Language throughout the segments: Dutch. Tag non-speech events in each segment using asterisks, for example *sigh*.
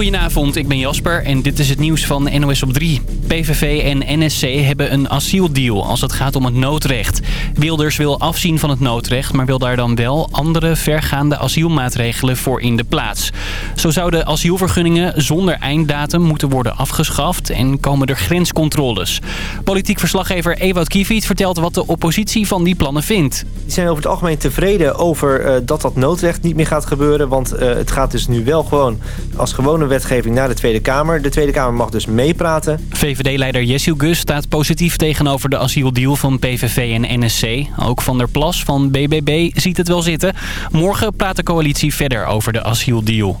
Goedenavond, ik ben Jasper en dit is het nieuws van NOS op 3. PVV en NSC hebben een asieldeal als het gaat om het noodrecht. Wilders wil afzien van het noodrecht, maar wil daar dan wel andere vergaande asielmaatregelen voor in de plaats. Zo zouden asielvergunningen zonder einddatum moeten worden afgeschaft en komen er grenscontroles. Politiek verslaggever Ewout Kiefiet vertelt wat de oppositie van die plannen vindt. Die zijn over het algemeen tevreden over uh, dat dat noodrecht niet meer gaat gebeuren. Want uh, het gaat dus nu wel gewoon als gewone wetgeving naar de Tweede Kamer. De Tweede Kamer mag dus meepraten. VVD-leider Jessil Gus staat positief tegenover de asieldeal van PVV en NSC. Ook Van der Plas van BBB ziet het wel zitten. Morgen praat de coalitie verder over de asieldeal.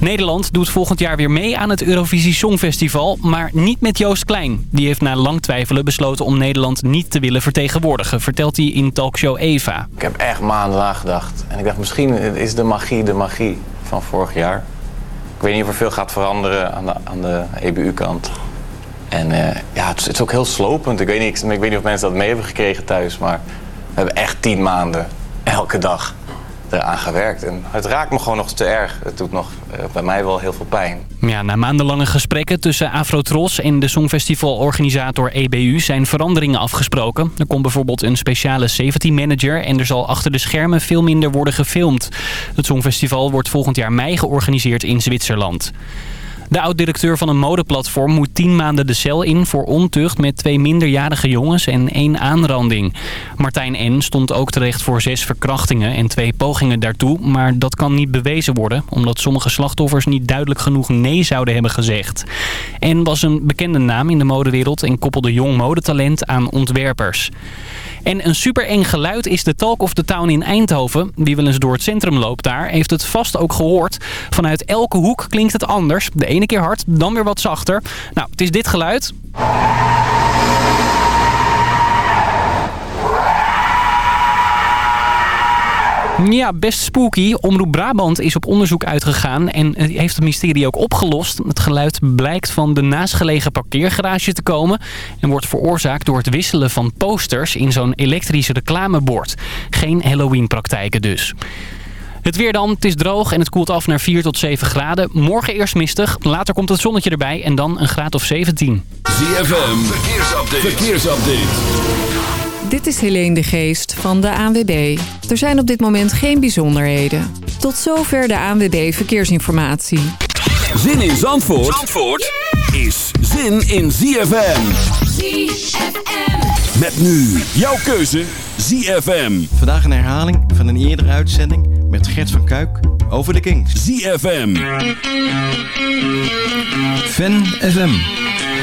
Nederland doet volgend jaar weer mee aan het Eurovisie Songfestival, maar niet met Joost Klein. Die heeft na lang twijfelen besloten om Nederland niet te willen vertegenwoordigen, vertelt hij in talkshow Eva. Ik heb echt maanden nagedacht en ik dacht misschien is de magie de magie van vorig jaar. Ik weet niet of er veel gaat veranderen aan de, aan de EBU-kant. En uh, ja, het is, het is, ook heel slopend. Ik weet, niet, ik weet niet of mensen dat mee hebben gekregen thuis, maar we hebben echt tien maanden elke dag eraan gewerkt. En het raakt me gewoon nog te erg. Het doet nog uh, bij mij wel heel veel pijn. Ja, na maandenlange gesprekken tussen Afrotros en de Songfestivalorganisator EBU zijn veranderingen afgesproken. Er komt bijvoorbeeld een speciale safety manager en er zal achter de schermen veel minder worden gefilmd. Het Songfestival wordt volgend jaar mei georganiseerd in Zwitserland. De oud-directeur van een modeplatform moet tien maanden de cel in voor ontucht met twee minderjarige jongens en één aanranding. Martijn N. stond ook terecht voor zes verkrachtingen en twee pogingen daartoe, maar dat kan niet bewezen worden omdat sommige slachtoffers niet duidelijk genoeg nee zouden hebben gezegd. N. was een bekende naam in de modewereld en koppelde jong modetalent aan ontwerpers. En een super eng geluid is de Talk of the Town in Eindhoven. Wie wel eens door het centrum loopt daar, heeft het vast ook gehoord. Vanuit elke hoek klinkt het anders. De ene keer hard, dan weer wat zachter. Nou, het is dit geluid. Ja, best spooky. Omroep Brabant is op onderzoek uitgegaan en heeft het mysterie ook opgelost. Het geluid blijkt van de naastgelegen parkeergarage te komen... en wordt veroorzaakt door het wisselen van posters in zo'n elektrisch reclamebord. Geen Halloween-praktijken dus. Het weer dan. Het is droog en het koelt af naar 4 tot 7 graden. Morgen eerst mistig. Later komt het zonnetje erbij en dan een graad of 17. ZFM. Verkeersupdate. Verkeersupdate. Dit is Helene de Geest van de ANWB. Er zijn op dit moment geen bijzonderheden. Tot zover de ANWB Verkeersinformatie. Zin in Zandvoort, Zandvoort is zin in ZFM. ZFM. Met nu jouw keuze ZFM. Vandaag een herhaling van een eerdere uitzending met Gert van Kuik over de Kings. ZFM. Fan FM.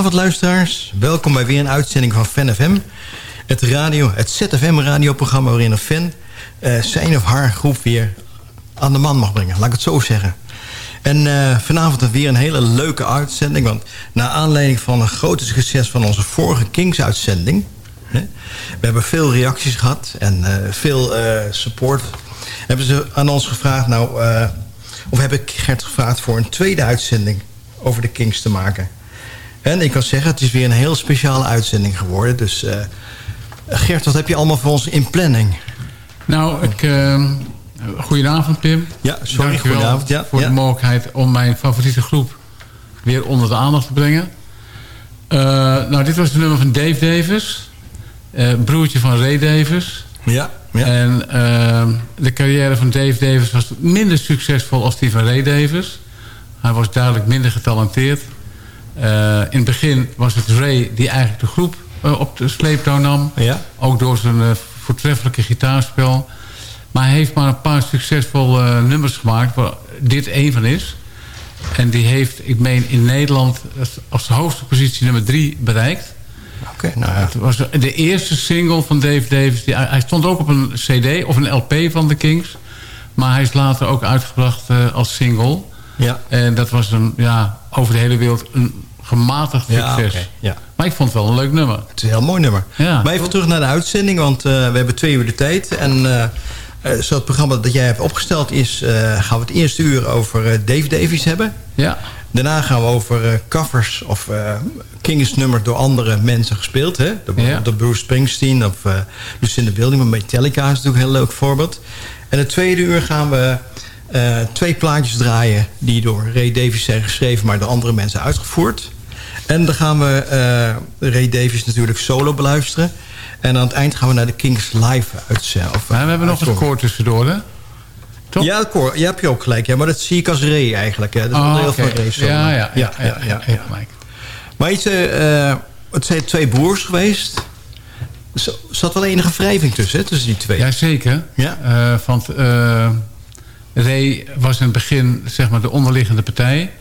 Goedenavond luisteraars. Welkom bij weer een uitzending van Fan FM. Het, radio, het ZFM radioprogramma waarin een fan uh, zijn of haar groep weer aan de man mag brengen. Laat ik het zo zeggen. En uh, vanavond weer een hele leuke uitzending. Want na aanleiding van een grote succes van onze vorige Kings-uitzending... we hebben veel reacties gehad en uh, veel support... hebben ze aan ons gevraagd... nou, of heb ik Gert gevraagd voor een tweede uitzending over de Kings te maken... En ik kan zeggen, het is weer een heel speciale uitzending geworden. Dus uh, Gert, wat heb je allemaal voor ons in planning? Nou, ik, uh, goedenavond Pim. Ja, sorry, goedenavond. Ja, voor ja. de mogelijkheid om mijn favoriete groep weer onder de aandacht te brengen. Uh, nou, dit was de nummer van Dave Davis. broertje van Ray Davis. Ja, ja. En de carrière van Dave Davis was minder succesvol als die van Ray Davis. Hij was duidelijk minder getalenteerd. Uh, in het begin was het Ray die eigenlijk de groep uh, op de sleeptouw nam. Ja. Ook door zijn uh, voortreffelijke gitaarspel. Maar hij heeft maar een paar succesvolle nummers gemaakt... waar dit één van is. En die heeft, ik meen, in Nederland... als hoogste positie nummer drie bereikt. Oké, okay, nou ja. Het was de eerste single van Dave Davis. Die, hij stond ook op een cd of een LP van de Kings. Maar hij is later ook uitgebracht als single... Ja. En dat was een, ja, over de hele wereld een gematigd succes. Ja, okay, ja. Maar ik vond het wel een leuk nummer. Het is een heel mooi nummer. Ja. Maar even terug naar de uitzending, want uh, we hebben twee uur de tijd. En uh, uh, zo het programma dat jij hebt opgesteld is... gaan we het eerste uur over Dave Davies hebben. Ja. Daarna gaan we over covers of Kings nummer door andere mensen gespeeld. Hè? De, ja. de Bruce Springsteen of Lucinda Wilding. Maar Metallica is natuurlijk een heel leuk voorbeeld. En het tweede uur gaan we... Twee plaatjes draaien die door Ray Davies zijn geschreven... maar door andere mensen uitgevoerd. En dan gaan we uh, Ray Davies natuurlijk solo beluisteren. En aan het eind gaan we naar de Kings live uitzenden. Maar we hebben nog een koor tussendoor, hè? Toch? Ja, koor. Je hebt je ook gelijk. Ja, maar dat zie ik als Ray eigenlijk. Hè. Dat is oh, een deel okay. van Ray solo. Ja, ja, ja. ja, ja, ja, ja maar iets, uh, het zijn twee broers geweest... Er zat wel enige wrijving tussen, hè, tussen die twee. Jazeker. Ja. Uh, want Ray was in het begin zeg maar, de onderliggende partij.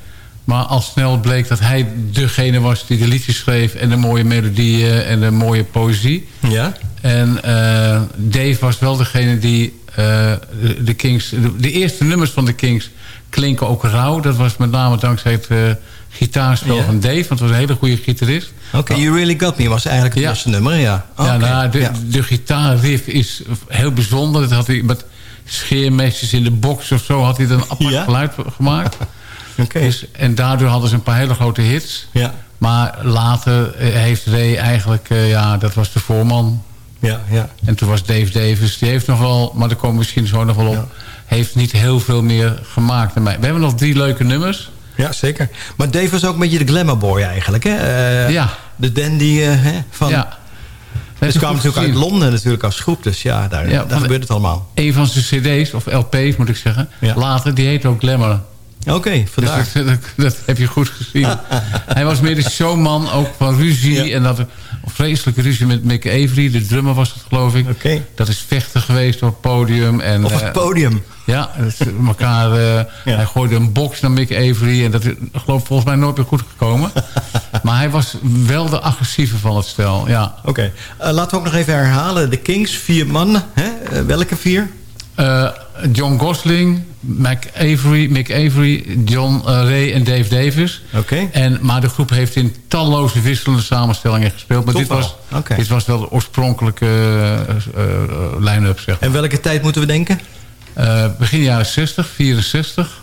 Maar al snel bleek dat hij degene was die de liedjes schreef... en de mooie melodieën en de mooie poëzie. Ja. En uh, Dave was wel degene die de, de Kings... De, de, eerste nummers van de Kings klinken ook rauw. Dat was met name dankzij het gitaarspel Ja. van Dave. Want het was een hele goede gitarist. Oké, okay, You Really Got Me was eigenlijk het Ja. eerste nummer, ja. Ja, nou, de, ja. de gitaarriff is heel bijzonder. Dat had hij met scheermesjes in de box of zo... had hij dan een apart Ja? geluid gemaakt. *laughs* Dus, en daardoor hadden ze een paar hele grote hits. Ja, Maar later eh, heeft Ray eigenlijk... eh, ja, dat was de voorman. ja, ja. En toen was Dave Davis. Die heeft nog wel... Maar daar komen we misschien zo nog wel op. Ja. Heeft niet heel veel meer gemaakt. dan mij. We hebben nog drie leuke nummers. Ja, zeker. Maar Dave was ook een beetje de glamour boy eigenlijk, hè? Eh, ja. De dandy van... ja. Dus goed natuurlijk uit. Londen natuurlijk als groep. Dus ja, daar, Ja, daar gebeurt het allemaal. Een van zijn cd's, of LP's moet ik zeggen. Ja. Later, die heet ook Glamour. Oké, Dus vandaar. dat, dat, dat heb je goed gezien. Hij was meer de showman, ook van ruzie. Ja. En dat vreselijke ruzie met Mick Avery. De drummer was het, geloof ik. Oké. Dat is vechten geweest op het podium. En, Op het eh, podium. Ja, elkaar, eh, hij gooide een box naar Mick Avery. En dat is geloof volgens mij nooit meer goed gekomen. *laughs* maar hij was wel de agressieve van het stel. Ja. Oké. Eh, laten we ook nog even herhalen. De Kings, vier mannen. Hè? Welke vier? Eh, John Gosling, Mick Avery, Mick Avery John eh, Ray en Dave Davis. Oké. En, maar de groep heeft in talloze wisselende samenstellingen gespeeld. Maar dit was, dit was wel de oorspronkelijke eh, line-up, zeg maar. En welke tijd moeten we denken? Begin jaren 60, 64.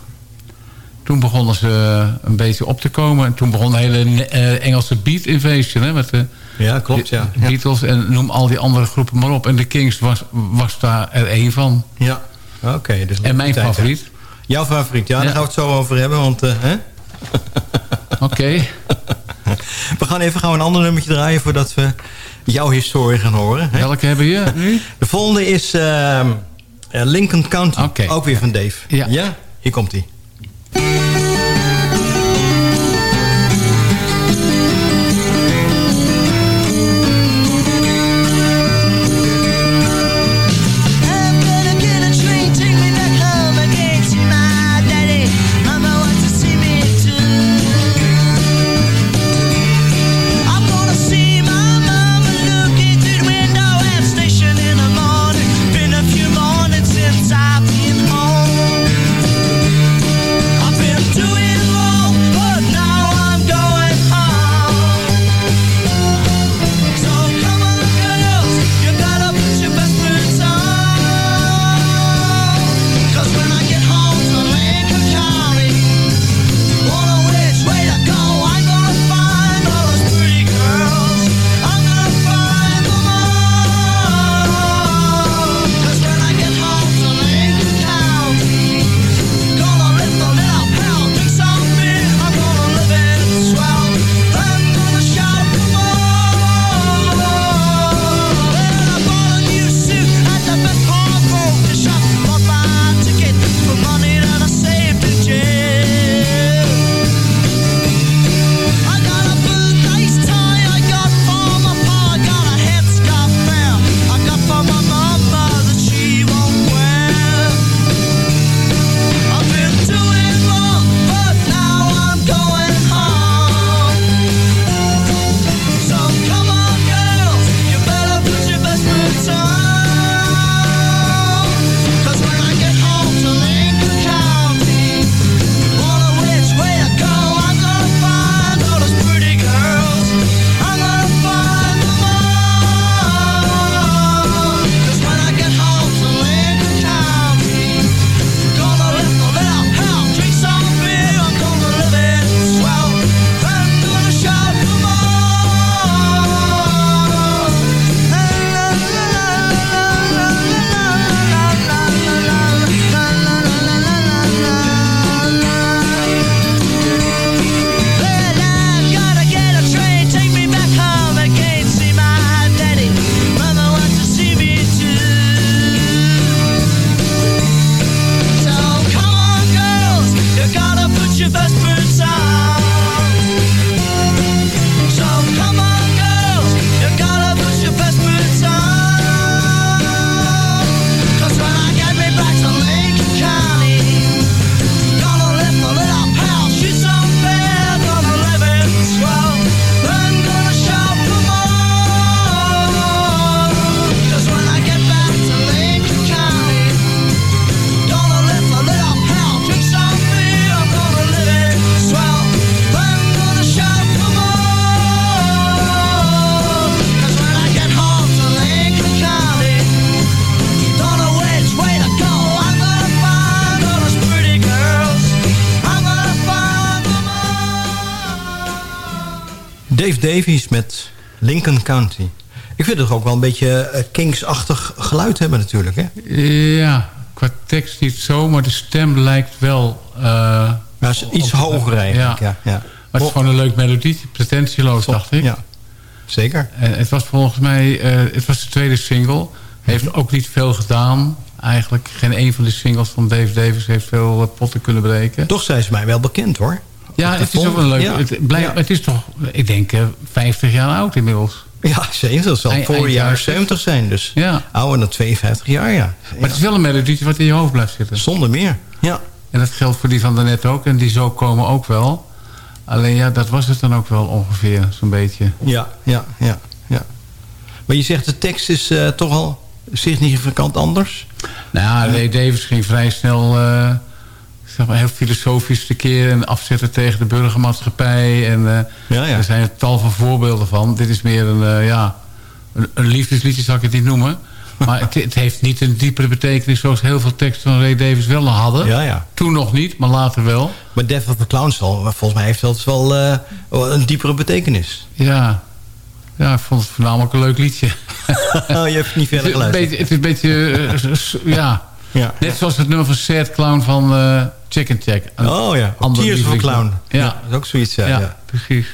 Toen begonnen ze een beetje op te komen. En toen begon de hele Engelse Beat Invasion. Hè, met de, Ja, klopt, ja. de Beatles en noem al die andere groepen maar op. En de Kings was, was daar er één van. Ja. Oké. dus En mijn tijd, hè. favoriet. Jouw favoriet, ja, Ja. daar gaan we het zo over hebben. Want eh, hè? *laughs* Oké. we gaan even gaan we een ander nummertje draaien... voordat we jouw historie gaan horen. Hè? Welke hebben je nu? De volgende is ehm, eh, Lincoln County. Ook weer van Dave. Ja. Hier komt hij. Met Lincoln County. Ik vind het ook wel een beetje eh, Kings-achtig geluid hebben natuurlijk, hè? Ja, qua tekst niet zo, maar de stem lijkt wel... eh, is iets op- hoger eigenlijk, ja. ja. Maar het is gewoon een leuk melodietje, pretentieloos, dacht ik. Ja, zeker. En het was volgens mij, eh, het was de tweede single. Heeft ook niet veel gedaan. Eigenlijk geen een van de singles van Dave Davis heeft veel potten kunnen breken. Toch zijn ze mij wel bekend, hoor. Ja, het is ook wel leuk. Ja. Het, blijft, Ja. het is toch, ik denk, eh, 50 jaar oud inmiddels. Ja, zeker. Dat zal jaren jaren 70 zijn. Dus Ja. ouder dan 52 jaar, ja. Maar het is wel een melodietje wat in je hoofd blijft zitten. Zonder meer. Ja. En dat geldt voor die van daarnet ook. En die zo komen ook wel. Alleen ja, dat was het dan ook wel ongeveer, zo'n beetje. Ja, ja, ja, ja. Maar je zegt de tekst is eh, toch al significant anders? Nou ja, Ray Davis ging vrij snel... eh, zeg maar, heel filosofisch tekeer en afzetten tegen de burgermaatschappij. En eh, Ja, ja. er zijn een tal van voorbeelden van. Dit is meer een, eh, ja, een, een liefdesliedje, zal ik het niet noemen. Maar het, het heeft niet een diepere betekenis... zoals heel veel teksten van Ray Davis wel hadden. Ja, ja. Toen nog niet, maar later wel. Maar Death of the Clowns volgens mij heeft dat wel eh, een diepere betekenis. Ja. ja, ik vond het voornamelijk een leuk liedje. *laughs* oh, je hebt niet verder geluisterd. beetje, het is een beetje ja. Ja. Net zoals het nummer van Sad Clown van Chicken Check. Oh ja, Tears of. Clown. Ja. dat is ook zoiets, ja. Ja, ja. precies.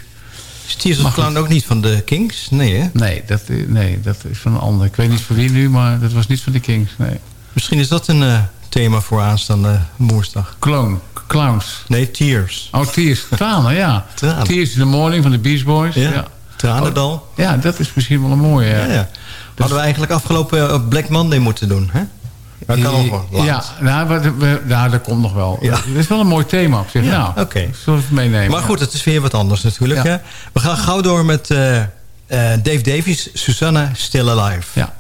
Is Tears of Clown ook niet van de Kings? Nee, hè? Nee dat, nee, dat is van een ander. Ik weet niet van wie nu, maar dat was niet van de Kings. Nee. Misschien is dat een eh, thema voor aanstaande woensdag. Clown, Clowns. Nee, Tears. Oh, Tears, tranen, ja. Tranen. Tears in the Morning van de Beach Boys. Ja. Tranendal. Ja, dat is misschien wel een mooie. Ja, Ja, ja. Hadden we eigenlijk afgelopen eh, Black Monday moeten doen, hè? Dat kan nog wel. Ja, nou, we, we, nou, dat komt nog wel. Ja. Dat is wel een mooi thema op zich. Ja, nou, oké. Zullen we het meenemen? Maar goed, het is weer wat anders natuurlijk. Hè? We gaan gauw door met eh, eh, Dave Davies, Susanna Still Alive. Ja.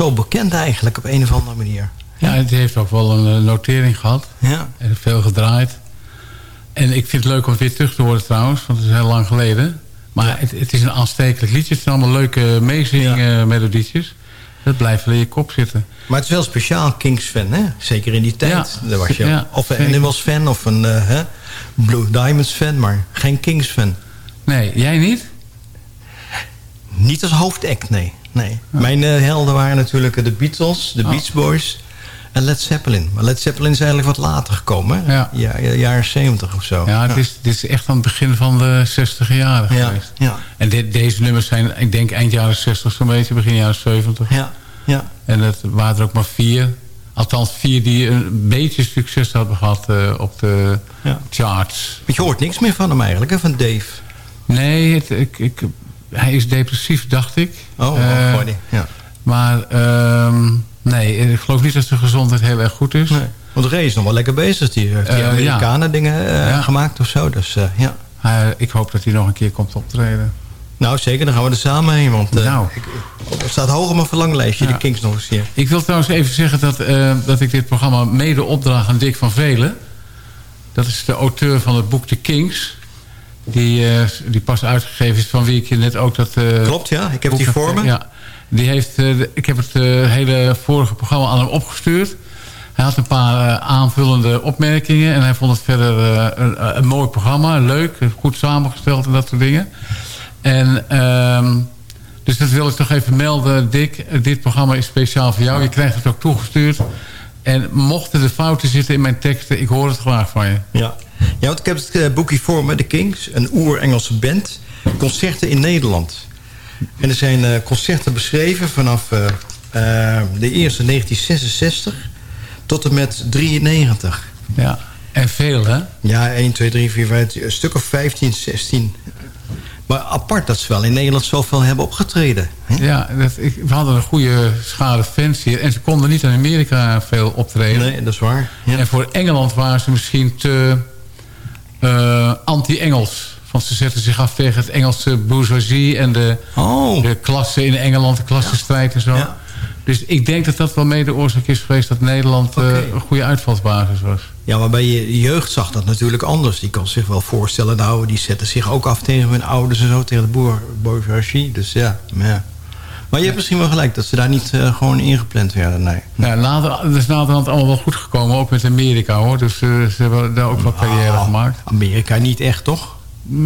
Zo bekend eigenlijk op een of andere manier. Ja, het heeft ook wel een eh, notering gehad. Ja. En veel gedraaid. En ik vind het leuk om het weer terug te horen trouwens. Want het is heel lang geleden. Maar het, het is een aanstekelijk liedje. Het zijn allemaal leuke meezingen melodietjes. Dat blijft wel in je kop zitten. Maar het is wel speciaal Kings-fan, hè? Zeker in die tijd. Ja, Daar was je ja, of een. Animals-fan of een eh, Blue Diamonds-fan, maar geen Kings-fan. Nee, jij niet? Niet als hoofdact, nee. Nee. Mijn eh, helden waren natuurlijk de Beatles, de Oh. Beach Boys... en Led Zeppelin. Maar Led Zeppelin is eigenlijk wat later gekomen. Hè? Ja. Ja, ja, jaren 70 of zo. Ja, het is, dit is echt aan het begin van de 60 jaren Ja, geweest. ja. En deze nummers zijn, ik denk, eind jaren 60 zo'n beetje, begin jaren 70. Ja, ja. En het waren er ook maar vier. Althans, vier die een beetje succes hadden gehad eh, op de charts. Want je hoort niks meer van hem eigenlijk, hè, van Dave. Nee, het, ik, ik, hij is depressief, dacht ik. Oh, Eh, oh, die. ja. maar ehm, nee, ik geloof niet dat zijn gezondheid heel erg goed is. Nee. Want Ray is nog wel lekker bezig. Die heeft die Eh, Amerikanen dingen eh, Ja. gemaakt of zo. Dus eh, ja. Ik hoop dat hij nog een keer komt optreden. Nou, zeker. Dan gaan we er samen heen. Want eh, Nou. ik, het staat hoog op mijn verlanglijstje, Ja. de Kings nog eens hier. Ik wil trouwens even zeggen dat, eh, dat ik dit programma mede opdraag aan Dick van Velen. Dat is de auteur van het boek The Kings. Die, eh, die pas uitgegeven is, van wie ik je net ook dat... eh, Klopt, ja. Ik heb die voor me. Ja, die heeft, eh, ik heb het hele vorige programma aan hem opgestuurd. Hij had een paar aanvullende opmerkingen. En hij vond het verder een, een mooi programma. Leuk, goed samengesteld en dat soort dingen. En... ehm, dus dat wil ik toch even melden, Dick. Dit programma is speciaal voor jou. Je krijgt het ook toegestuurd. En mochten er fouten zitten in mijn teksten... ik hoor het graag van je. Ja. Ja, want ik heb het eh, boekje voor me, de Kings. Een oer-Engelse band. Concerten in Nederland. En er zijn eh, concerten beschreven vanaf eh, de eerste 1966 tot en met 93. Ja, en veel, hè? Ja, 1, 2, 3, 4, 5, een stuk of 15, 16. Maar apart dat ze wel in Nederland zoveel hebben opgetreden. hè? Ja, dat, ik, we hadden een goede schade fans hier. En ze konden niet in Amerika veel optreden. Nee, dat is waar. Ja. En voor Engeland waren ze misschien te eh, anti-Engels. Want ze zetten zich af tegen het Engelse bourgeoisie... en de, Oh, de klasse in Engeland, de klassenstrijd en zo. Ja. Dus ik denk dat dat wel mee de oorzaak is geweest... dat Nederland eh, een goede uitvalsbasis was. ja, maar bij je jeugd zag dat natuurlijk anders. Die kan zich wel voorstellen, nou, die zetten zich ook af tegen hun ouders en zo, tegen de boer, bourgeoisie. Dus ja, maar ja. Maar je hebt misschien wel gelijk dat ze daar niet eh, gewoon ingepland werden, nee. Nou, later, het is naderhand allemaal wel goed gekomen, ook met Amerika hoor. Dus eh, ze hebben daar ook wel carrière Oh, gemaakt. Amerika niet echt, toch?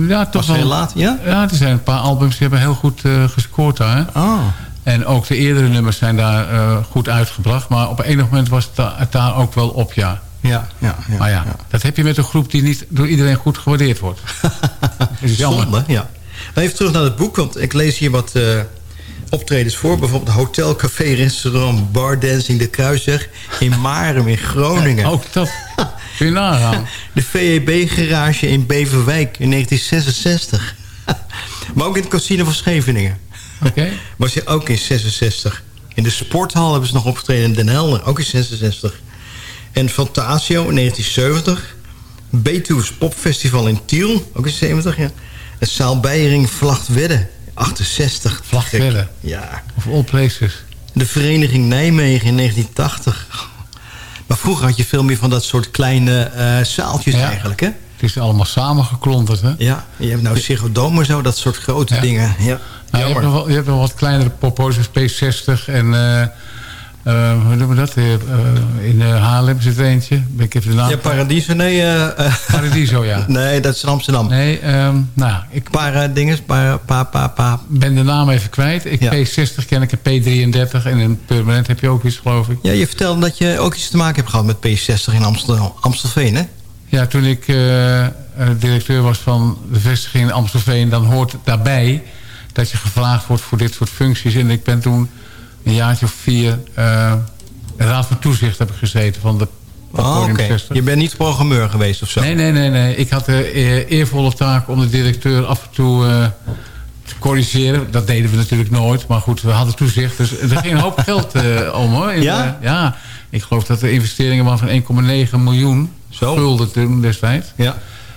Ja, toch Was wel. heel laat, ja? Ja, er zijn een paar albums die hebben heel goed eh, gescoord daar. Oh, En ook de eerdere nummers zijn daar goed uitgebracht. Maar op enig moment was het, da- het daar ook wel op, ja. ja, ja. ja maar ja, dat heb je met een groep die niet door iedereen goed gewaardeerd wordt. *laughs* Dat is jammer. Zonde, ja. Maar even terug naar het boek, want ik lees hier wat optredens voor. Bijvoorbeeld hotel, café, restaurant, bar dancing de Kruiser in Marem in Groningen. *laughs* Ook dat. Kun je nagaan. De VEB-garage in Beverwijk in 1966. *laughs* maar ook in het casino van Scheveningen. Oké. Was je ook in 66. In de sporthal hebben ze nog opgetreden in Den Helder, ook in 66. En Fantasio in 1970. Betuws Popfestival in Tiel, ook in 70, ja. En Saal Beiering Vlacht Wedden 68 Vlagvellen. Ja. Of all places. De Vereniging Nijmegen in 1980. Maar vroeger had je veel meer van dat soort kleine uh, zaaltjes eigenlijk, hè? Het is allemaal samengeklonterd, hè? Ja, je hebt nou Ziggo zo, dat soort grote dingen. Ja. Nou, je, hebt nog wel, wat kleinere poppo's, P60 en... Eh, eh, hoe noemen we dat? Eh, in Haarlem zit er eentje. Ben ik even de naam... Ja, Paradiso, nee. Paradiso, ja. *laughs* nee, dat is in Amsterdam. Nee, ehm, nou, ik Para-dinges, para, pa, pa, pa. ben de naam even kwijt. Ik, Ja. P60 ken ik, een P33 en een permanent heb je ook iets, geloof ik. Ja, je vertelde dat je ook iets te maken hebt gehad met P60 in Amsterdam, Amstelveen, hè? Ja, toen ik directeur was van de vestiging in Amstelveen... dan hoort het daarbij dat je gevraagd wordt voor dit soort functies. En ik ben toen een jaartje of vier... eh, raad van toezicht heb ik gezeten van de Oh, oké. 60. Je bent niet programmeur geweest of zo? Nee, nee, nee, nee. Ik had de eervolle taak om de directeur af en toe eh, te corrigeren. Dat deden we natuurlijk nooit. Maar goed, we hadden toezicht. Dus er ging een hoop *laughs* geld eh, om hoor. In, Ja? ja. Ik geloof dat de investeringen waren van 1,9 miljoen. Zo. Gulden toen destijds. Ja.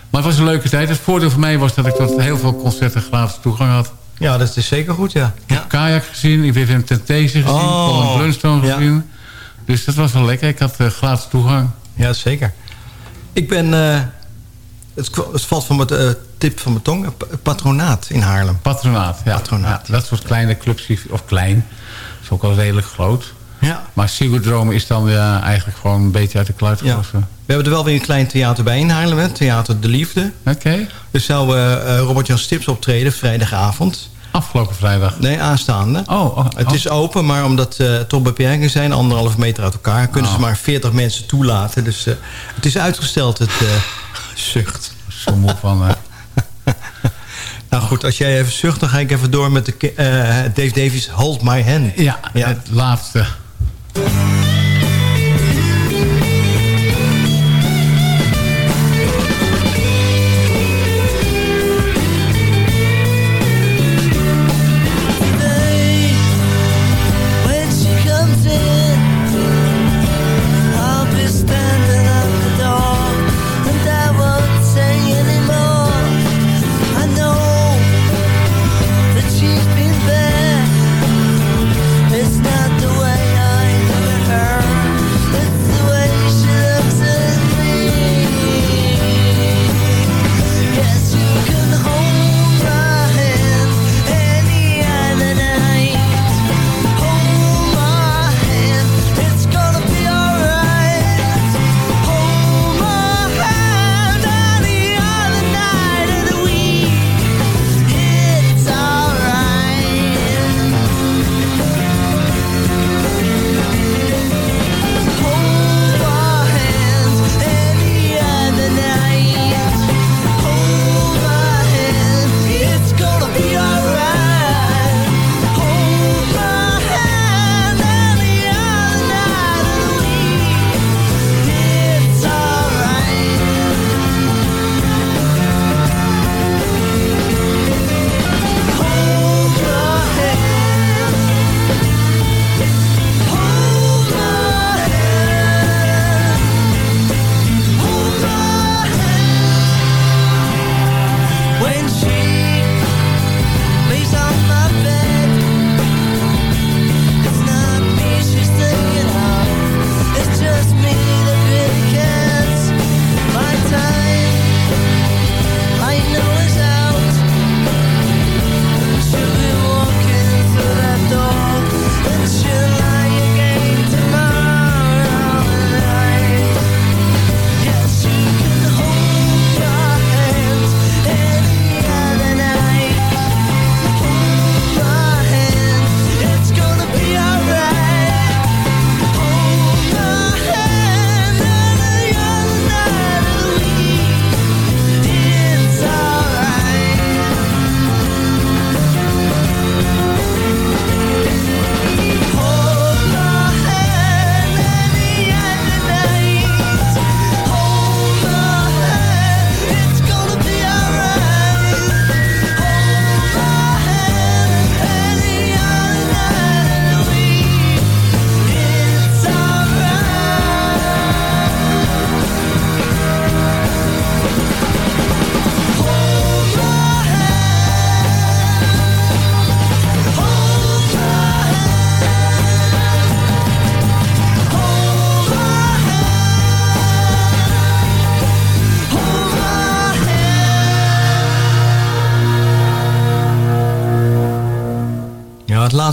Maar het was een leuke tijd. Het voordeel voor mij was dat ik tot heel veel concerten gratis toegang had. Ja, dat is zeker goed, ja. Ik heb Kajak gezien, ik heb hem Temptation gezien, Oh, Colin Blunstone gezien. Dus dat was wel lekker. Ik had eh, gratis toegang. Ja, zeker. Ik ben... eh, het, het valt van mijn eh, tip van mijn tong. pa- Patronaat in Haarlem. Patronaat, ja. Patronaat. Ja, dat soort kleine clubs, of klein, is ook al redelijk groot. Ja. Maar Sigurdrome is dan ja, eigenlijk gewoon een beetje uit de kluit ja. gewassen. We hebben er wel weer een klein theater bij in Haarlem, hè? Theater De Liefde. Oké. Er zou eh, eh, Robert-Jan Stips optreden, vrijdagavond. Afgelopen vrijdag. Nee, aanstaande. Oh, oh, Het oh. is open, maar omdat eh toch beperkingen zijn, anderhalf meter uit elkaar, kunnen ze Oh. maar 40 mensen toelaten. Dus het is uitgesteld, het eh, zucht. Zo moe van... *laughs* Nou goed, als jij even zucht, dan ga ik even door met de Dave Davies Hold My Hand. ja, Ja. het laatste. Thank you.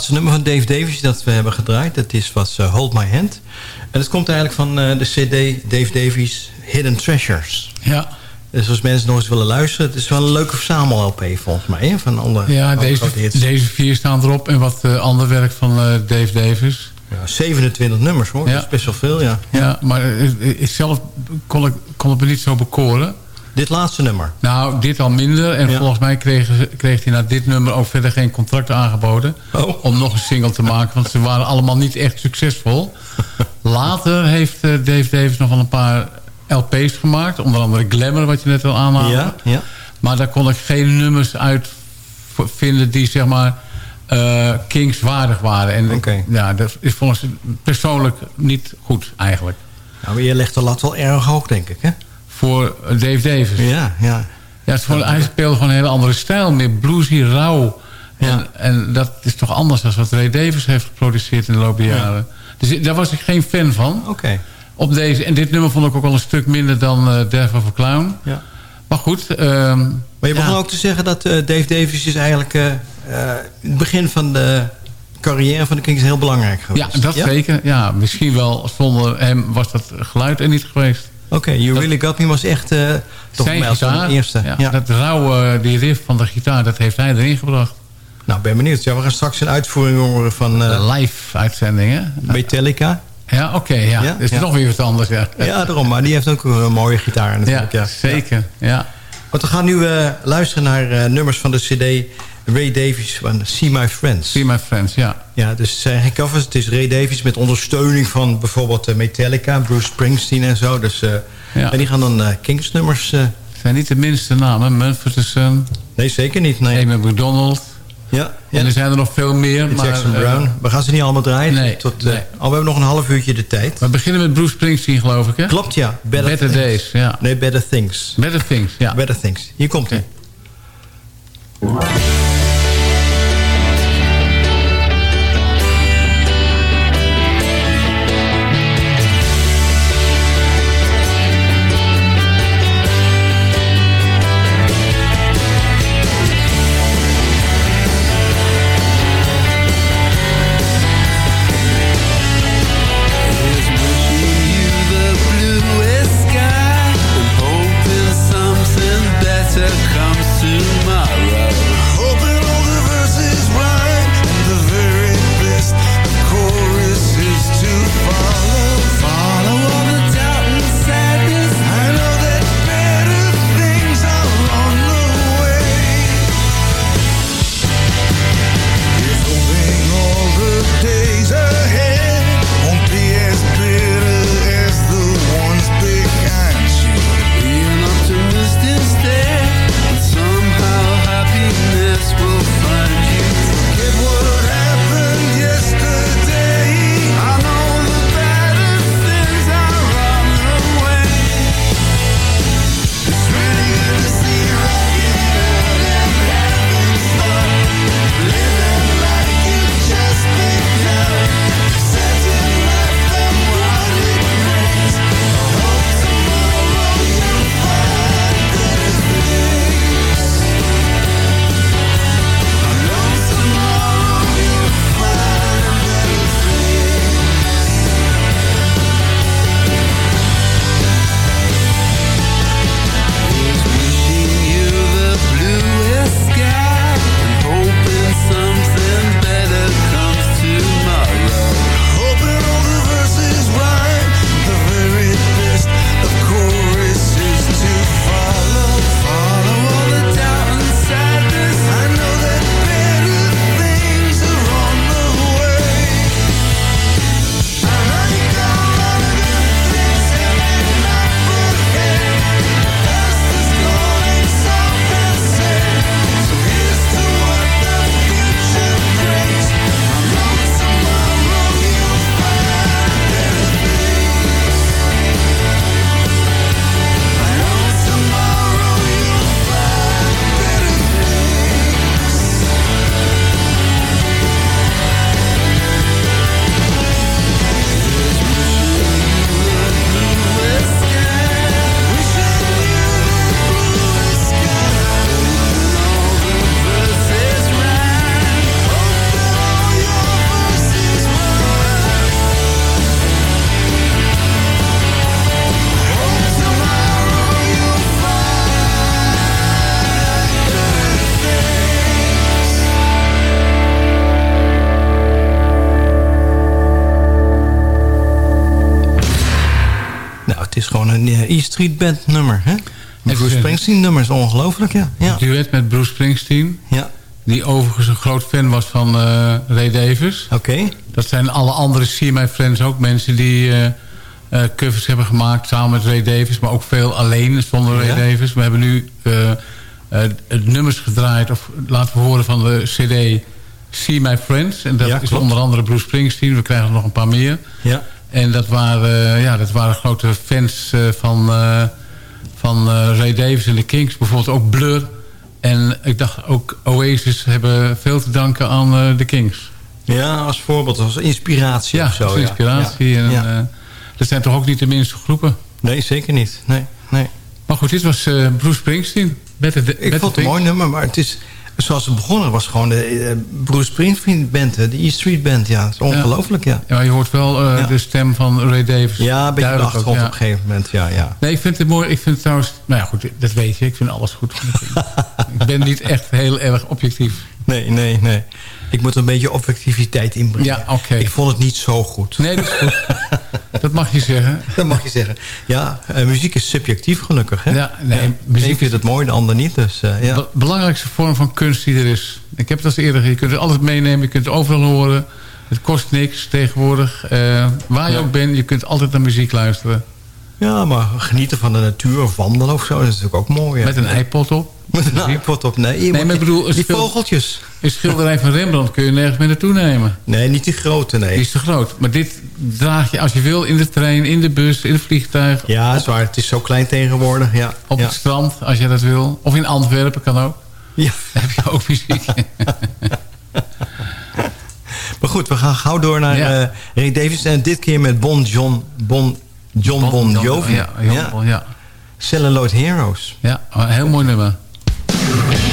Laatste nummer van Dave Davies dat we hebben gedraaid, dat is, was eh, Hold My Hand. En dat komt eigenlijk van eh, de cd Dave Davies Hidden Treasures. Ja, Dus als mensen nog eens willen luisteren, het is wel een leuke verzamel-LP volgens mij, hè, van alle, ja deze, hits. deze vier staan erop. En wat eh, ander werk van Dave Davis. Ja, 27 nummers hoor, Ja. dat is best wel veel, ja. Ja, maar ik zelf kon, ik, kon het me niet zo bekoren. Dit laatste nummer. Nou, dit al minder. En Ja. volgens mij kreeg, kreeg hij na dit nummer ook verder geen contract aangeboden. Oh. Om nog een single te maken. Want ze waren allemaal niet echt succesvol. *laughs* Later heeft eh, Dave Davis nog wel een paar LP's gemaakt. Onder andere Glamour, wat je net al aanhaalde. Ja, ja. Maar daar kon ik geen nummers uit vinden die zeg maar eh Kings waardig waren. En ja, dat is volgens persoonlijk niet goed eigenlijk. Nou, maar je legt de lat wel erg hoog, denk ik, hè? Voor Dave Davis. Ja, ja. Ja, het is gewoon, hij speelde gewoon een hele andere stijl. Meer bluesy, rauw. En, Ja. en dat is toch anders dan wat Ray Davis heeft geproduceerd in de loop der jaren. Dus ik- daar was ik geen fan van. Oké. Op deze, en dit nummer vond ik ook wel een stuk minder dan eh Death of a Clown. Ja. Maar goed. ehm, Maar je ja. begon ook te zeggen dat eh, Dave Davies is eigenlijk... eh, het begin van de carrière van de Kings heel belangrijk Ja, geweest. dat zeker. Ja, misschien wel zonder hem was dat geluid er niet geweest. Oké, You Really Got Me was echt uh, toch Zijn gitaar, de eerste. Ja, Ja. Dat rauwe, die riff van de gitaar, dat heeft hij erin gebracht. Nou, ben benieuwd. Ja, we gaan straks een uitvoering horen van eh, Live uitzendingen. Metallica. Ja, oké. ja. Is Ja. nog weer wat anders. Ja, Ja, daarom. Maar die heeft ook een mooie gitaar natuurlijk. Ja, zeker. Ja. Want we gaan nu eh, luisteren naar eh, nummers van de cd Ray Davies van See My Friends. See My Friends, ja. Ja, dus het zijn geen covers. Het is Ray Davies met ondersteuning van bijvoorbeeld eh, Metallica, Bruce Springsteen en zo. Dus, eh, Ja. En die gaan dan eh, Kings nummers... Het zijn niet de minste namen. Mumford Son, nee, zeker niet. Nee. Amy McDonald. Ja, ja. En er zijn er nog veel meer. Maar, Jackson Brown. We gaan ze niet allemaal draaien. Nee, tot, nee. We hebben nog een half uurtje de tijd. we beginnen met Bruce Springsteen, geloof ik, hè? Klopt, ja. Better. Days, ja. Nee, Better Things. Better Things, ja. Better Things. Hier komt hij. Een eh, E Street Band nummer, hè? Bruce Springsteen nummer is ongelooflijk, ja. Ja. Duet met Bruce Springsteen. ja. Die overigens een groot fan was van eh, Ray Davis. Oké. Dat zijn alle andere See My Friends ook. Mensen die eh, eh, covers hebben gemaakt samen met Ray Davis. Maar ook veel alleen zonder Ray Ja. Davis. We hebben nu het nummers gedraaid. Of laten we horen van de cd See My Friends. En dat Ja, is onder andere Bruce Springsteen. We krijgen er nog een paar meer. Ja. En dat waren, eh, ja, dat waren grote fans eh, van, eh, van Ray Davis en de Kings. Bijvoorbeeld ook Blur. En ik dacht ook Oasis hebben veel te danken aan de Kings. Ja, als voorbeeld, als inspiratie Ja, of zo. als inspiratie. Ja. En, Ja. dat zijn toch ook niet de minste groepen. Nee, zeker niet. Nee, nee. Maar goed, dit was Bruce Springsteen. Better, Ik vond het een mooi nummer, maar het is... Zoals het begonnen was gewoon de eh, Bruce Springsteen band, de E Street Band. Ja, het is ongelooflijk, ja. Ja, je hoort wel eh, Ja. de stem van Ray Davis. Ja, een beetje de achtergrond ja. op een gegeven moment, ja, ja. Nee, ik vind het mooi. Ik vind het trouwens... Nou ja, goed, dat weet je. Ik vind alles goed. *laughs* ik ben niet echt heel erg objectief. Nee, nee, nee. Ik moet een beetje objectiviteit inbrengen. Ja, oké. Ik vond het niet zo goed. Nee, dat is goed. dat mag je zeggen. Dat mag je zeggen. Ja, eh, muziek is subjectief gelukkig. Hè? Ja, nee, muziek vindt het mooi, de ander niet. Dus, eh, ja. De belangrijkste vorm van kunst die er is. Ik heb het als eerder gezegd. Je kunt het altijd meenemen. Je kunt het overal horen. Het kost niks tegenwoordig. Eh, waar je Ja. ook bent, je kunt altijd naar muziek luisteren. ja, maar genieten van de natuur wandelen of zo, dat is natuurlijk ook mooi. hè? Met een iPod op. Met een iPod op. Nee, maar ik bedoel, die vogeltjes. Een schilderij van Rembrandt kun je nergens meer naartoe nemen. Nee, niet die grote, nee. Die is te groot. Maar dit draag je als je wil in de trein, in de bus, in het vliegtuig. Ja, dat is waar. Het is zo klein tegenwoordig. Ja. Op ja. het strand, als je dat wil. Of in Antwerpen kan ook. Ja. Daar *laughs* heb je ook muziek. *laughs* Maar goed, we gaan gauw door naar Ja. eh Ray Davis. En dit keer met Bon John Bon, John bon Jovi. Ja, ja. ja. ja. Celluloid Heroes. ja een heel mooi nummer. Thank you.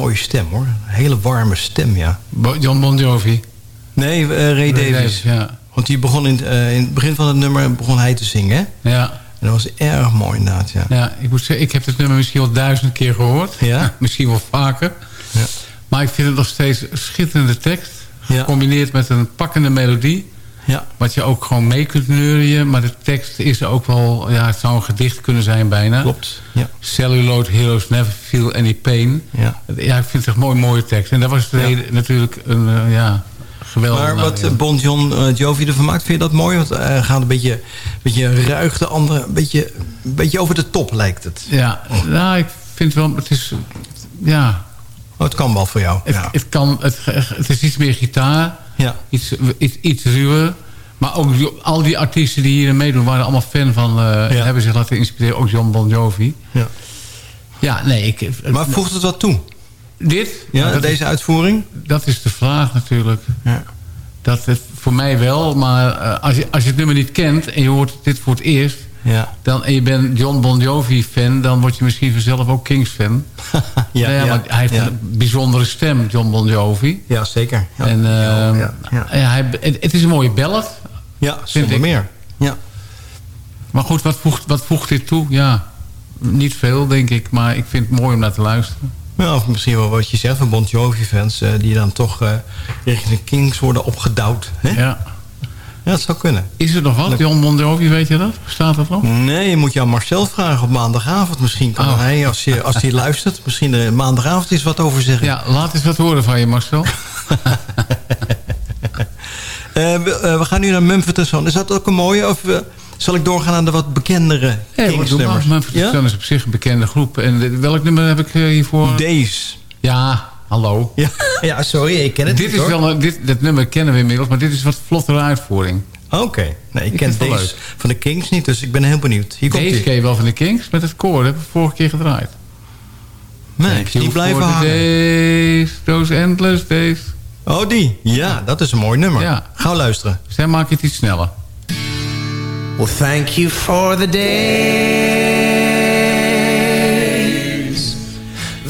Mooie stem hoor. Een hele warme stem, ja. John Bon Jovi. Nee, eh, Ray, Davis. Ja. Want die begon in, eh, in het begin van het nummer begon hij te zingen, hè? Ja. En dat was erg mooi inderdaad, ja. ja, ik moet zeggen, ik heb dit nummer misschien wel duizend keer gehoord. Ja? *laughs* misschien wel vaker. Ja. Maar ik vind het nog steeds schitterende tekst. Ja. Gecombineerd met een pakkende melodie. Ja, Wat je ook gewoon mee kunt neurien. Maar de tekst is ook wel... Ja, het zou een gedicht kunnen zijn bijna. klopt. Ja. Celluloid Heroes Never Feel Any Pain. Ja. Ja, ik vind het echt een mooi, mooie tekst. En dat was de Ja. reden natuurlijk een eh, ja, geweldig. Maar wat nou, eh, Bon John eh, Jovi ervan maakt, vind je dat mooi? Want hij gaat een beetje, beetje ruig, de andere een beetje, een beetje over de top lijkt het. Ja, nou, ik vind wel... Het is... Ja, Oh, het kan wel voor jou. het, ja. het, kan, het, het is iets meer gitaar. Ja. Iets, iets, iets ruwer. Maar ook al die artiesten die hier meedoen... waren allemaal fan van... eh, en hebben zich laten inspireren. Ook John Bon Jovi. Ja. Ja, nee. Ik, Maar voegt het wat toe? dit? Ja, Nou, deze uitvoering? dat is de vraag natuurlijk. Ja. Dat het, voor mij wel. Maar eh, als, je, als je het nummer niet kent... en je hoort dit voor het eerst... Ja. Dan, en je bent John Bon Jovi fan... dan word je misschien vanzelf ook Kings fan. *laughs* ja, Nou ja, maar hij heeft ja. een bijzondere stem, John Bon Jovi. Ja, zeker. Ja, En, hij, het, het is een mooie ballad. ja zonder ik. meer. Ja. Maar goed, wat voegt, wat voegt dit toe? Ja, niet veel, denk ik. Maar ik vind het mooi om naar te luisteren. Ja, of misschien wel wat je zegt van Bon Jovi-fans... eh, die dan toch eh, richting de Kings worden opgedouwd. Hè? Ja. Ja. dat zou kunnen. Is er nog wat, John Bon Jovi, weet je dat? Staat dat nog? Nee, je moet je aan Marcel vragen op maandagavond. Misschien kan Oh. hij, als hij, als hij luistert... misschien er maandagavond eens wat over zeggen. Ja, laat eens wat horen van je, Marcel. *laughs* *laughs* Eh, we, eh, we gaan nu naar Mumford Son. Is dat ook een mooie? Of eh, zal ik doorgaan aan de wat bekendere. Kings-nummers? Manfred Ja? Stone is op zich een bekende groep. En welk nummer heb ik eh, hiervoor? Deze. Ja, hallo. Ja, ja, sorry, ik ken het Dit niet, is hoor. wel een, dit, dat nummer kennen we inmiddels, maar dit is wat vlottere uitvoering. Oké, nee, ik Ik ken deze van de Kings niet, dus ik ben heel benieuwd. Hier komt Deze hij. ken je wel van de Kings met het koor. Dat hebben we vorige keer gedraaid. Nee, Thank you die blijven for the hangen. days, those endless days. Oh, die. Ja, dat is een mooi nummer. Ja. Gauw luisteren. Dus dan maak je het iets sneller. Well, thank you for the days.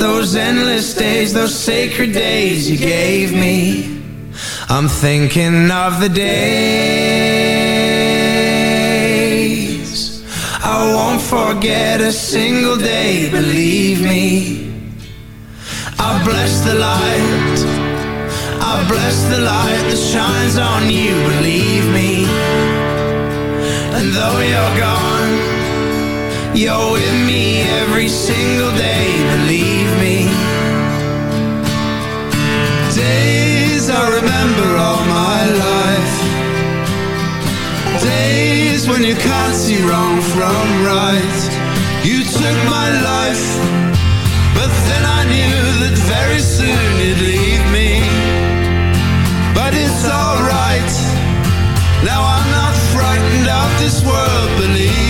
Those endless days, those sacred days you gave me. I'm thinking of the days. I won't forget a single day, believe me. I bless the light. I bless the light that shines on you, believe me. And though you're gone, you're with me every single day, you can't see wrong from right. You took my life, but then I knew that very soon you'd leave me. But it's alright. Now I'm not frightened of this world, believe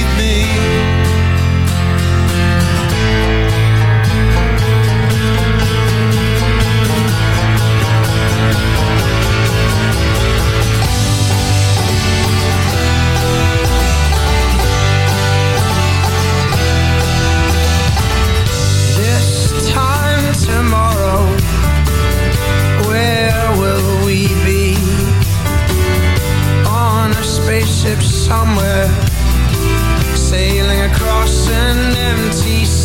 ship somewhere Sailing across an empty sea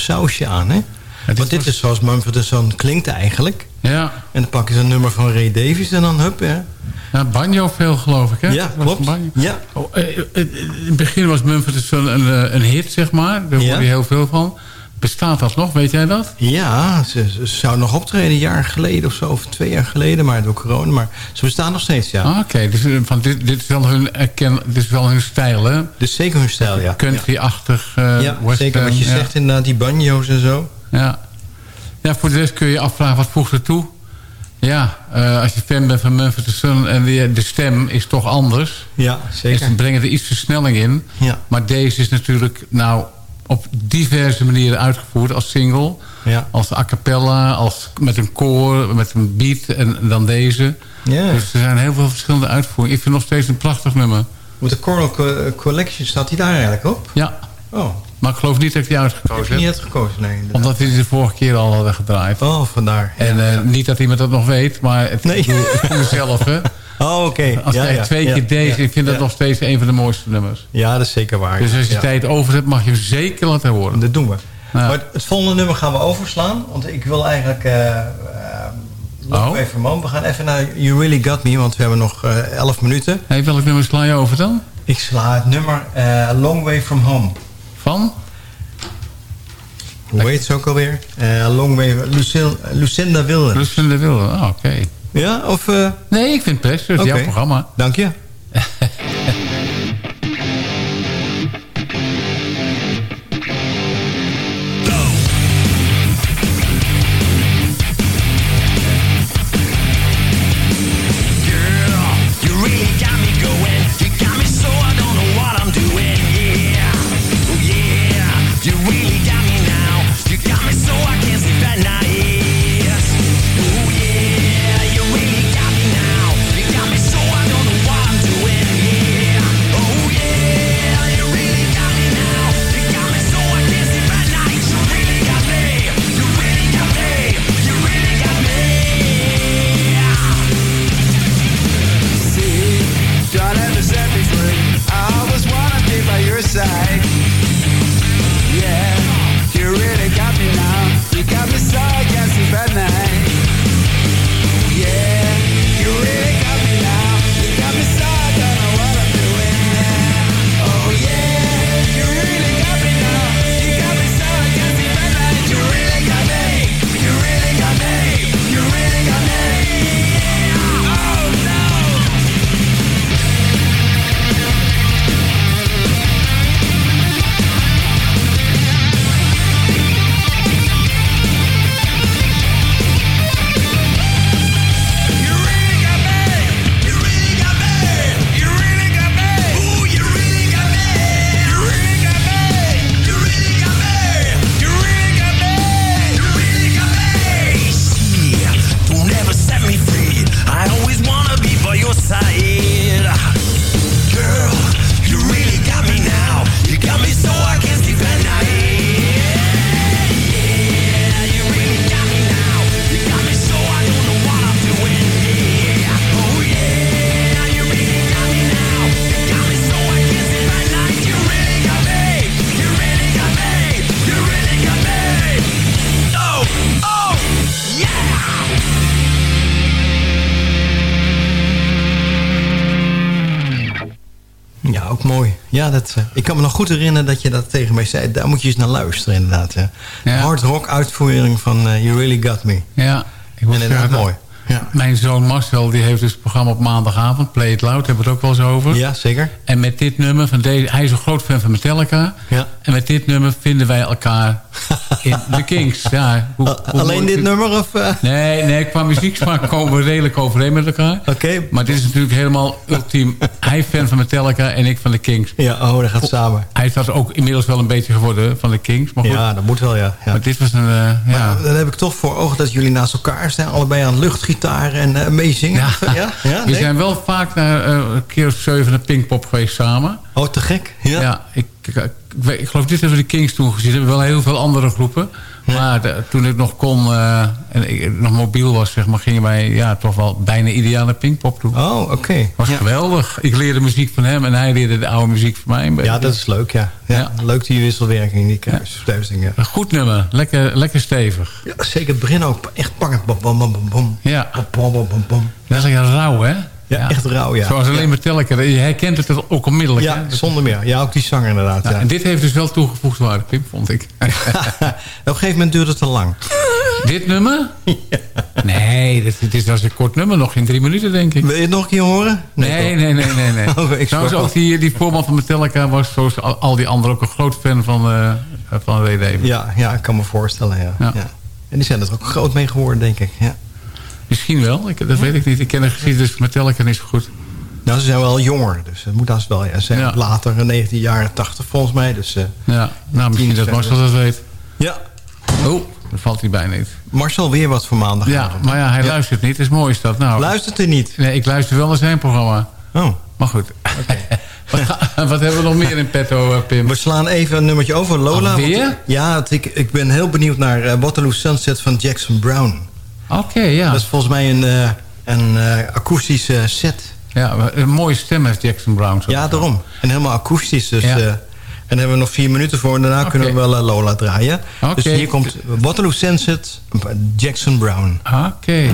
sausje aan, hè? Want dit is zoals Mumford Son klinkt eigenlijk. Ja. En dan pakken ze een nummer van Ray Davies en dan hup, hè? Ja, banjo veel geloof ik, hè? Ja, Was klopt. Ja. Oh, eh, eh, in het begin was Mumford Son een, eh, een hit, zeg maar. Daar hoorde je heel veel van. Bestaat dat nog, weet jij dat? Ja, ze, ze zou nog optreden een jaar geleden of zo, of twee jaar geleden, maar door corona. Maar ze bestaan nog steeds, ja. Ah, Oké, dus, eh, van dit, dit, is wel hun, erken, dit is wel hun stijl, hè? Dus zeker hun stijl, ja. Country-achtig. eh, ja, zeker wat je ja. zegt inderdaad, die banjo's en zo. Ja. ja, voor de rest kun je je afvragen, wat voegt er toe? Ja, eh, als je fan bent van Mumford Son en de, de stem is toch anders. Ja, En zeker. ze brengen er iets versnelling in. Ja. Maar deze is natuurlijk nou op diverse manieren uitgevoerd als single. Ja. Als a cappella, als met een koor, met een beat en dan deze. Dus er zijn heel veel verschillende uitvoeringen. Ik vind het nog steeds een prachtig nummer. Met de Coral Co- Collection staat hij daar eigenlijk op? Ja, Oh, maar ik geloof niet dat ik die heb uitgekozen je niet heb. uitgekozen? Nee, inderdaad. Omdat we die de vorige keer al hadden gedraaid. Oh, vandaar. Ja, En eh, ja. niet dat iemand dat nog weet, maar het, Nee. ik bedoel, het voor mezelf. Hè. *laughs* Oh, oké. Als jij ja, twee keer deze, ik vind dat nog steeds een van de mooiste nummers. Ja, dat is zeker waar. Dus als je tijd over hebt, mag je zeker laten horen. Dat doen we. Maar het volgende nummer gaan we overslaan. Want ik wil eigenlijk... eh, Long Oh. Way From Home. We gaan even naar You Really Got Me. Want we hebben nog eh 11 minuten. Hey, welk nummer sla je over dan? Ik sla het nummer Long Way From Home. Van? Hoe heet ze ook alweer? Eh Long Way... Lucinda Wilde. Lucinda Wilde. Ah, oké. Ja, of... eh, Nee, ik vind het best. Is Oké. jouw programma. Dank je. *laughs* Ja, ook mooi. Ja, dat, eh, ik kan me nog goed herinneren dat je dat tegen mij zei. Daar moet je eens naar luisteren, inderdaad. Ja. Hard rock uitvoering van eh, You Really Got Me. Ja, ik moet Inderdaad zeggen, mooi. Ja. Mijn zoon Marcel die heeft dus het programma op maandagavond. Play It Loud, hebben we het ook wel eens over. ja, zeker. En met dit nummer, van deze, hij is een groot fan van Metallica. Ja. En met dit nummer vinden wij elkaar in *laughs* de Kings. Ja, hoe- A- hoe Alleen dit nummer? Of, eh? Nee, nee, qua muzieksmaak komen we redelijk overeen met elkaar. Oké. Maar dit is natuurlijk helemaal ultiem. Hij fan van Metallica en ik van de Kings. Ja, oh, dat gaat samen. Hij is dat ook inmiddels wel een beetje geworden van de Kings. Maar goed, Ja, dat moet wel, ja. ja. maar dit was een... eh, ja. Maar dan heb ik toch voor ogen dat jullie naast elkaar staan. Allebei aan het luchtgiet gitaar en eh, meezingen? Ja. *laughs* ja? ja? We nee? zijn wel vaak naar, eh, een keer of zeven naar Pinkpop geweest samen. Oh, te gek. Ja. Ja, ik, ik, ik, ik geloof niet dat we de Kings toen gezien hebben. Wel heel veel andere groepen. Maar de- toen ik nog kon eh, en ik nog mobiel was, zeg maar, gingen wij ja, toch wel bijna ideaal naar Pinkpop toe. Oh, oké. was Ja. geweldig. Ik leerde muziek van hem en hij leerde de oude muziek van mij. een beetje. Ja, dat is leuk, ja. ja. Ja. Leuk die wisselwerking, die kruisverstuiving. Een goed nummer. Lekker, lekker stevig. Ja, zeker het begin ook. Echt pakkend. Bom, bom, bom, bom, bom. Ja, Bom, bom, bom, bom. dat is lekker rauw, hè? Ja, echt rauw, ja. Zoals alleen. Metallica. Je herkent het ook onmiddellijk, Ja, hè? Zonder meer. Ja, ook die zanger inderdaad. Nou, ja. En dit heeft dus wel toegevoegd waarde, Pim, vond ik. *laughs* Op een gegeven moment duurde het te lang. *laughs* dit nummer? Nee, dit, dit was een kort nummer. Nog geen drie minuten, denk ik. Wil je het nog een keer horen? Nee, nee, nee, nee. nee. *laughs* Oh, ik schrok ook die, die voorman van Metallica was, zoals al, die anderen, ook een groot fan van, eh van Ray David. Ja, ja, ik kan me voorstellen, ja. Ja. ja. En die zijn er ook groot mee geworden, denk ik. Ja. Misschien wel, ik, dat weet ik niet. Ik ken de geschiedenis van Metallica niet zo goed. Nou, ze zijn wel jonger, dus het moet haast wel. Ja. Ze zijn Ja. later, in 19 jaren 80 volgens mij. Dus, eh, Ja, nou, misschien dat Marcel dat weet. ja, Oh, dat valt hij bijna niet. Marcel weer wat voor maandag. Ja, maar ja, hij luistert niet. Is mooi is dat. Nou, Luistert u niet? nee, ik luister wel naar zijn programma. Oh. Maar goed. *laughs* wat, wat hebben we nog meer in petto, eh, Pim? We slaan even een nummertje over, Lola. Alweer? want- ja, ik, ik ben heel benieuwd naar eh, Waterloo Sunset van Jackson Brown. Oké, ja. Dat is volgens mij een, eh, een eh, akoestische set. ja. Een mooie stem heeft Jackson Brown. Ja, daarom. En helemaal akoestisch. Dus, Ja. eh, en daar hebben we nog vier minuten voor. En daarna kunnen we wel Lola draaien. Dus hier komt Waterloo Sunset, Jackson Brown. Oké.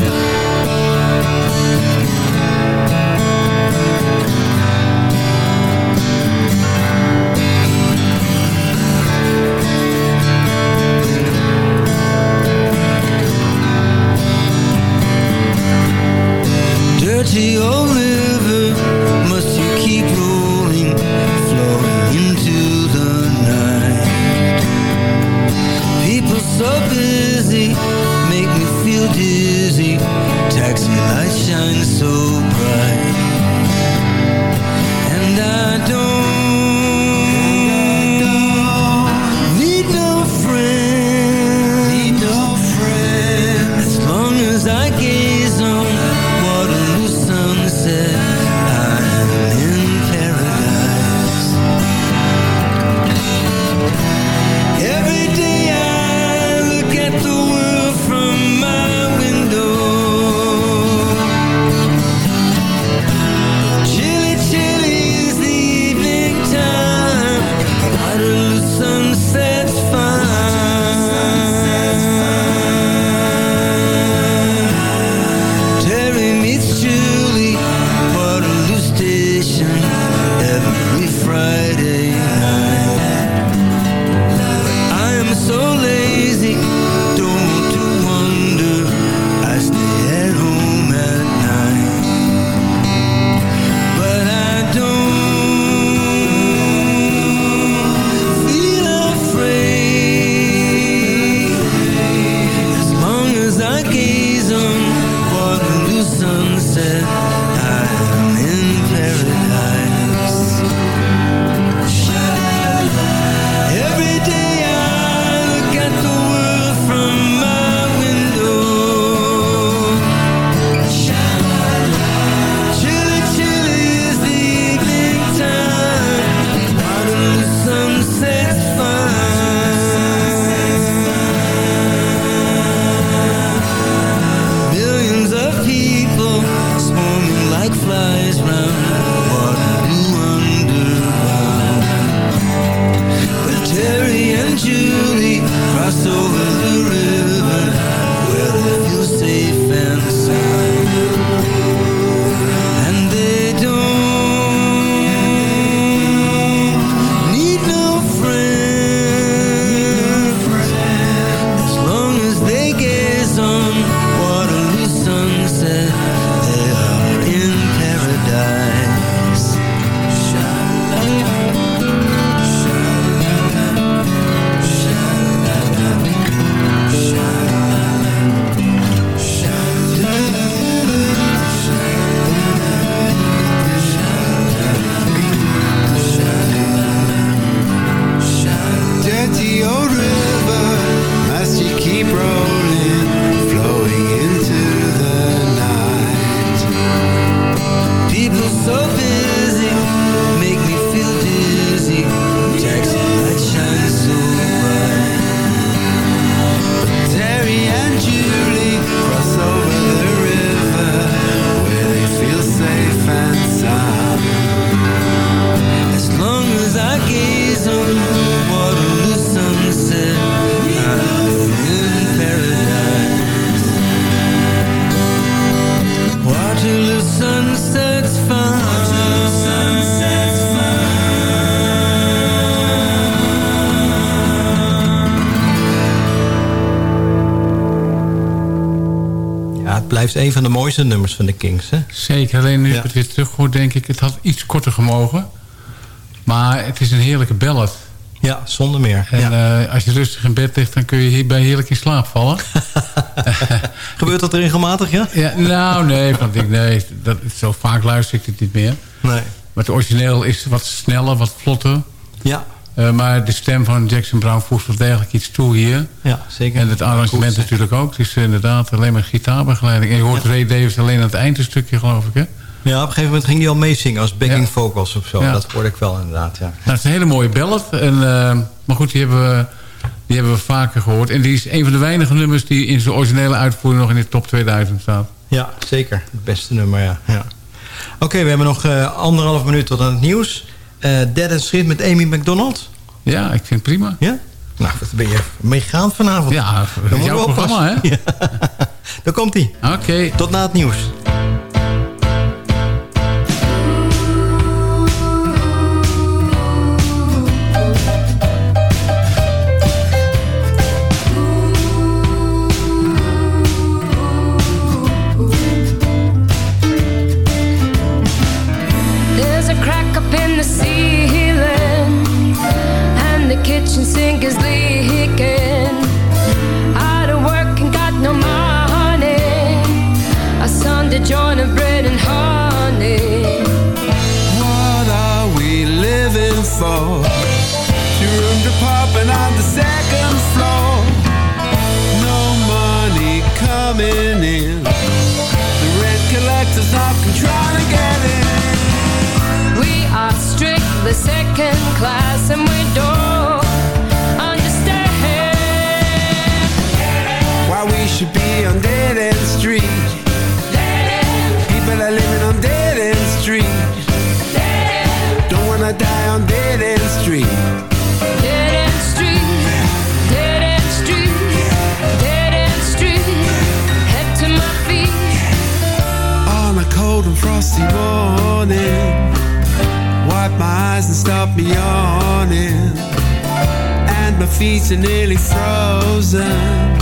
Een van de mooiste nummers van de Kings, hè? Zeker, alleen nu Ja. ik het weer terug hoor, denk ik... het had iets korter gemogen. Maar het is een heerlijke ballad. Ja, zonder meer. En ja. eh, als je rustig in bed ligt... dan kun je hierbij heerlijk in slaap vallen. *laughs* Gebeurt dat regelmatig, ja? ja, nou, nee, want ik, nee dat, zo vaak luister ik het niet meer. Nee. Maar het origineel is wat sneller, wat vlotter. Ja, Eh, maar de stem van Jackson Brown voegt wel degelijk iets toe hier. ja zeker. En het arrangement Goed, natuurlijk ook. Het is inderdaad alleen maar gitaarbegeleiding. En je hoort Ray Davis alleen aan het eindstukje, geloof ik, hè? Ja, op een gegeven moment ging hij al meezingen als backing Ja. vocals of zo. Ja. Dat hoorde ik wel inderdaad, ja. Nou, het is een hele mooie ballad. En, eh, maar goed, die hebben, we, die hebben we vaker gehoord. En die is een van de weinige nummers die in zijn originele uitvoering nog in de top 2000 staat. Ja, zeker. Het beste nummer, ja. ja. Oké, we hebben nog eh, anderhalf minuut tot aan het nieuws. Eh Dead and Street met Amy McDonald. Ja, ik vind het prima. Ja? Nou, wat ben je meegaand vanavond? Ja, moeten jouw programma, hè? *laughs* Ja. Daar komt hij. Oké. Tot na het nieuws. Morning, wipe my eyes and stop me yawning. And my feet are nearly frozen.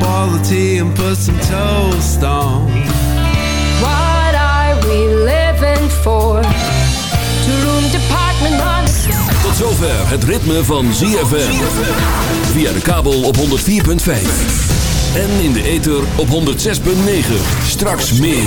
Boil the tea and put some toast on. What are we living for? Two room department on Tot zover het ritme van ZFM. Via de kabel op 104.5. En in de ether op 106.9. Straks meer.